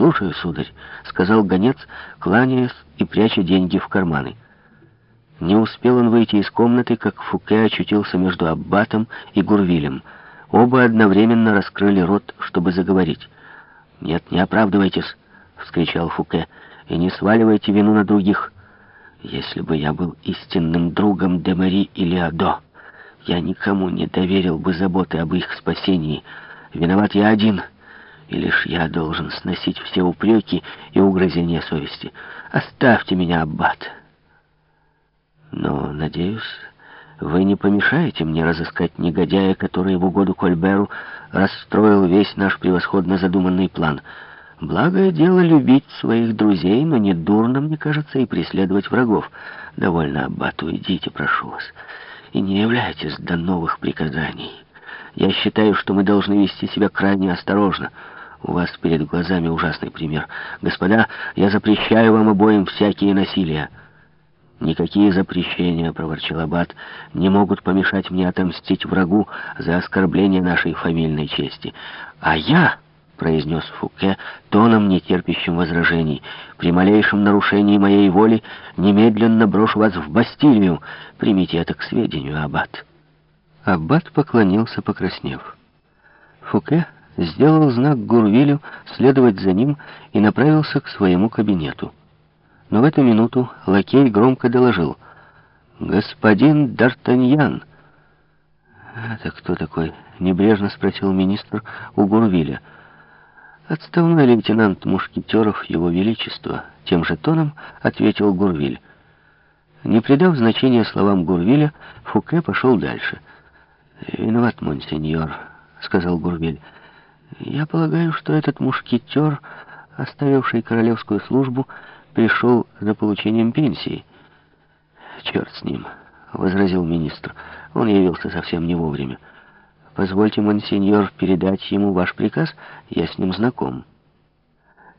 «Слушаю, сударь», — сказал гонец, кланяясь и пряча деньги в карманы. Не успел он выйти из комнаты, как Фуке очутился между Аббатом и Гурвилем. Оба одновременно раскрыли рот, чтобы заговорить. «Нет, не оправдывайтесь», — вскричал Фуке, — «и не сваливайте вину на других. Если бы я был истинным другом Демари или Адо, я никому не доверил бы заботы об их спасении. Виноват я один, и лишь я должен сносить все упреки и угрызения совести. Оставьте меня, Аббат. Но, надеюсь, вы не помешаете мне разыскать негодяя, который в угоду Кольберу расстроил весь наш превосходно задуманный план. Благое дело любить своих друзей, но не дурно, мне кажется, и преследовать врагов. Довольно, Аббат, уйдите, прошу вас, и не являйтесь до новых приказаний. Я считаю, что мы должны вести себя крайне осторожно. У вас перед глазами ужасный пример. Господа, я запрещаю вам обоим всякие насилия. «Никакие запрещения, — проворчал Аббат, — не могут помешать мне отомстить врагу за оскорбление нашей фамильной чести. А я, — произнес Фуке, тоном нетерпящим возражений, — при малейшем нарушении моей воли немедленно брошу вас в Бастилию. Примите это к сведению, Аббат». Аббат поклонился, покраснев. Фуке сделал знак Гурвилю следовать за ним и направился к своему кабинету. Но в эту минуту лакей громко доложил. «Господин Д'Артаньян!» «Это кто такой?» — небрежно спросил министр у Гурвиля. «Отставной лейтенант Мушкетеров Его Величества», — тем же тоном ответил Гурвиль. Не придав значения словам Гурвиля, Фуке пошел дальше. «Виноват, монсеньор», — сказал Гурвиль. «Я полагаю, что этот мушкетер, оставивший королевскую службу, пришел за получением пенсии. «Черт с ним», — возразил министр. «Он явился совсем не вовремя. Позвольте, монсеньор, передать ему ваш приказ, я с ним знаком».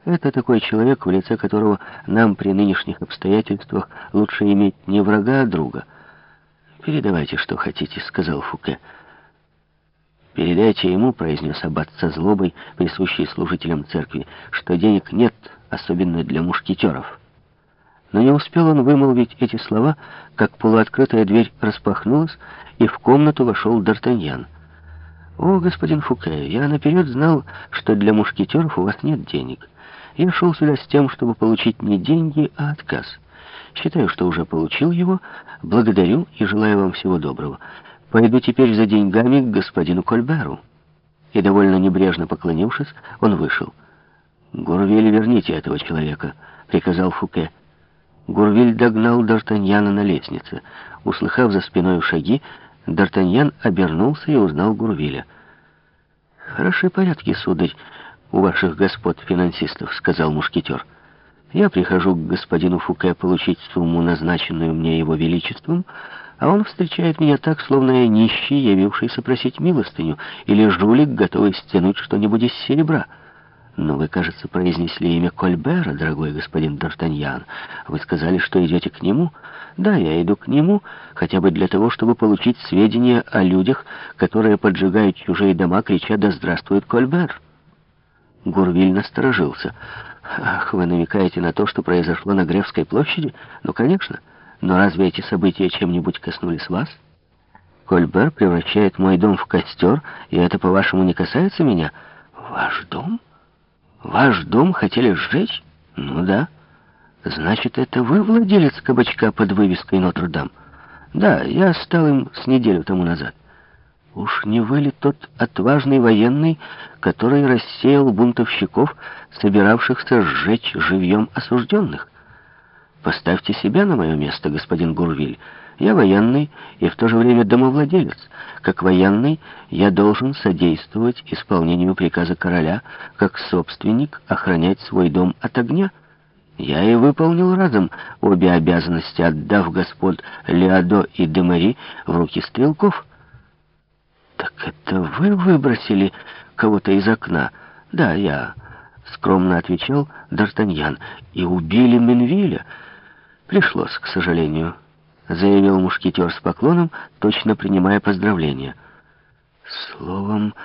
Это такой человек, в лице которого нам при нынешних обстоятельствах лучше иметь не врага, а друга. «Передавайте, что хотите», — сказал Фуке. «Передайте ему», — произнес аббат со злобой, присущей служителям церкви, «что денег нет, особенно для мушкетеров». Но не успел он вымолвить эти слова, как полуоткрытая дверь распахнулась, и в комнату вошел Д'Артаньян. «О, господин Фуке, я наперед знал, что для мушкетеров у вас нет денег. Я шел сюда с тем, чтобы получить не деньги, а отказ. Считаю, что уже получил его. Благодарю и желаю вам всего доброго». Пойду теперь за деньгами к господину Кольберу». И довольно небрежно поклонившись, он вышел. «Гурвиль, верните этого человека», — приказал Фуке. Гурвиль догнал Д'Артаньяна на лестнице. Услыхав за спиной шаги, Д'Артаньян обернулся и узнал Гурвиля. «Хороши порядки, сударь, у ваших господ финансистов», — сказал мушкетер. «Я прихожу к господину Фуке получить сумму, назначенную мне его величеством, а он встречает меня так, словно я нищий, явившийся просить милостыню, или жулик, готовый стянуть что-нибудь из серебра. Но вы, кажется, произнесли имя Кольбера, дорогой господин Д'Артаньян. Вы сказали, что идете к нему? Да, я иду к нему, хотя бы для того, чтобы получить сведения о людях, которые поджигают чужие дома, крича «Да здравствует Кольбер!» Гурвиль насторожился. «Ах, вы намекаете на то, что произошло на Гревской площади? Ну, конечно». Но разве эти события чем-нибудь коснулись вас? Кольбер превращает мой дом в костер, и это, по-вашему, не касается меня? Ваш дом? Ваш дом хотели сжечь? Ну да. Значит, это вы владелец кабачка под вывеской Нотр-Дам? Да, я стал им с неделю тому назад. Уж не вы ли тот отважный военный, который рассеял бунтовщиков, собиравшихся сжечь живьем осужденных? Поставьте себя на мое место, господин Гурвиль. Я военный и в то же время домовладелец. Как военный я должен содействовать исполнению приказа короля, как собственник охранять свой дом от огня. Я и выполнил разом обе обязанности, отдав господ Леодо и Демари в руки стрелков. «Так это вы выбросили кого-то из окна?» «Да, я», — скромно отвечал Д'Артаньян, — «и убили Менвиля». «Пришлось, к сожалению», — заявил мушкетер с поклоном, точно принимая поздравления. «Словом,